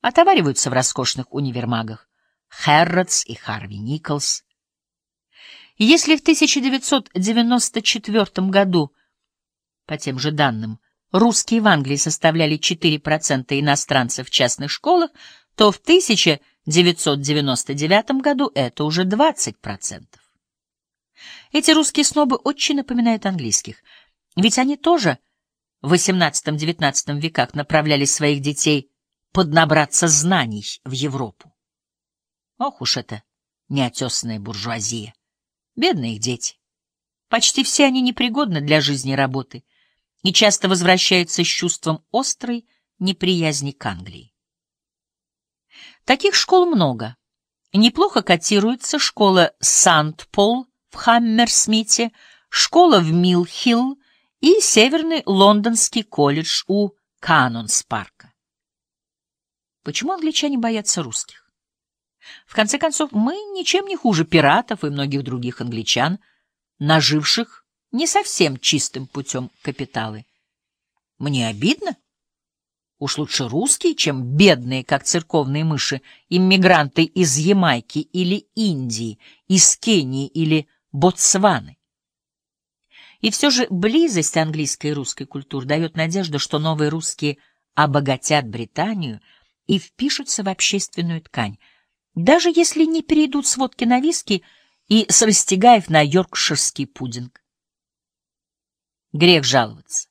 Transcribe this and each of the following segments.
отовариваются в роскошных универмагах Хэрротс и Харви Николс. Если в 1994 году, по тем же данным, русские в Англии составляли 4% иностранцев в частных школах, то в 1999 году это уже 20%. Эти русские снобы очень напоминают английских, ведь они тоже в XVIII-XIX веках направляли своих детей поднабраться знаний в Европу. Ох уж это неотесанная буржуазия. Бедные их дети. Почти все они непригодны для жизни и работы и часто возвращаются с чувством острой неприязни к Англии. Таких школ много. Неплохо котируется школа Санд-Пол в Хаммерсмите, школа в Милхилл и Северный Лондонский колледж у Канонс-парка. Почему англичане боятся русских? В конце концов, мы ничем не хуже пиратов и многих других англичан, наживших не совсем чистым путем капиталы. Мне обидно. Уж лучше русские, чем бедные, как церковные мыши, иммигранты из Ямайки или Индии, из Кении или Ботсваны. И все же близость английской и русской культур дает надежду, что новые русские обогатят Британию и впишутся в общественную ткань, даже если не перейдут с водки на виски и с растягаев на йоркширский пудинг. Грех жаловаться,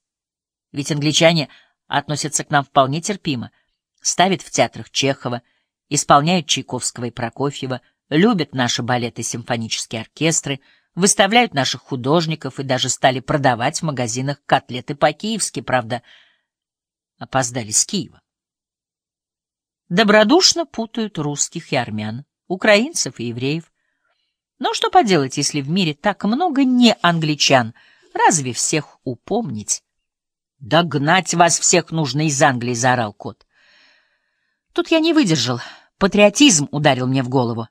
ведь англичане относятся к нам вполне терпимо, ставят в театрах Чехова, исполняют Чайковского и Прокофьева, любят наши балеты и симфонические оркестры, выставляют наших художников и даже стали продавать в магазинах котлеты по-киевски, правда, опоздали с Киева добродушно путают русских и армян, украинцев и евреев. Но что поделать, если в мире так много не англичан? Разве всех упомнить? «Догнать вас всех нужно из Англии!» — заорал кот. Тут я не выдержал. Патриотизм ударил мне в голову.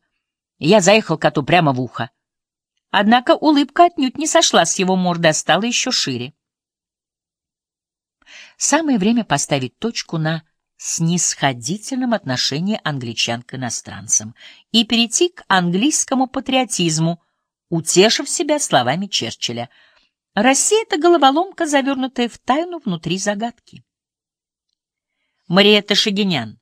Я заехал коту прямо в ухо. Однако улыбка отнюдь не сошла с его морды, а стала еще шире. Самое время поставить точку на снисходительном отношении англичан к иностранцам и перейти к английскому патриотизму, утешив себя словами Черчилля. Россия — это головоломка, завернутая в тайну внутри загадки. Мариетта Шагинян.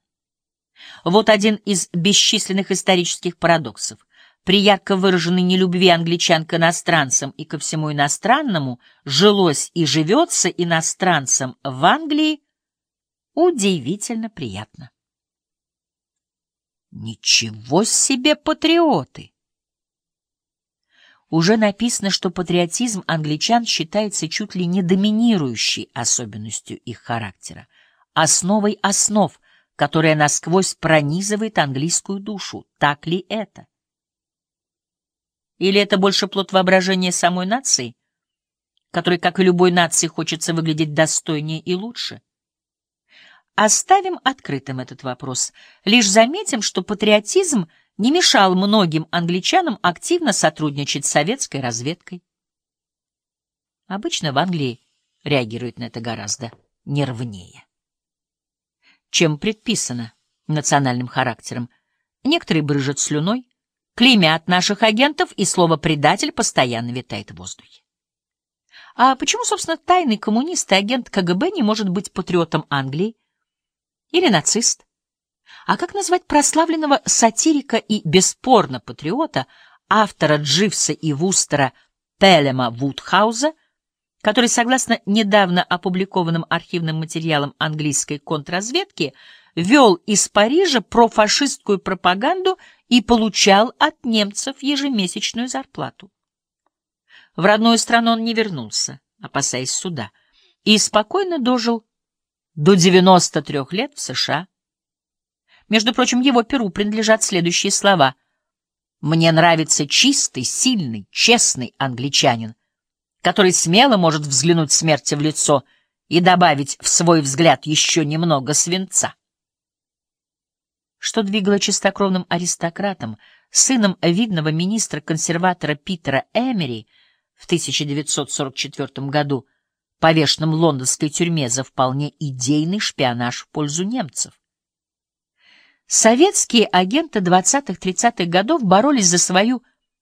Вот один из бесчисленных исторических парадоксов. При ярко выраженной нелюбви англичан к иностранцам и ко всему иностранному жилось и живется иностранцам в Англии удивительно приятно. Ничего себе патриоты! Уже написано, что патриотизм англичан считается чуть ли не доминирующей особенностью их характера, основой основ, которая насквозь пронизывает английскую душу. Так ли это? Или это больше плод воображения самой нации, которой, как и любой нации, хочется выглядеть достойнее и лучше? Оставим открытым этот вопрос. Лишь заметим, что патриотизм не мешал многим англичанам активно сотрудничать с советской разведкой. Обычно в Англии реагируют на это гораздо нервнее. Чем предписано национальным характером. Некоторые брыжут слюной, клеймят наших агентов, и слово «предатель» постоянно витает в воздухе. А почему, собственно, тайный коммунист и агент КГБ не может быть патриотом Англии, или нацист. А как назвать прославленного сатирика и бесспорно патриота, автора Дживса и Вустера Пелема Вудхауза, который, согласно недавно опубликованным архивным материалам английской контрразведки, вел из Парижа профашистскую пропаганду и получал от немцев ежемесячную зарплату. В родную страну он не вернулся, опасаясь суда, и спокойно дожил до 93 лет в США. Между прочим, его перу принадлежат следующие слова. «Мне нравится чистый, сильный, честный англичанин, который смело может взглянуть смерти в лицо и добавить в свой взгляд еще немного свинца». Что двигало чистокровным аристократом, сыном видного министра-консерватора Питера Эмери в 1944 году, повешенном лондонской тюрьме за вполне идейный шпионаж в пользу немцев. Советские агенты 20-30-х годов боролись за свою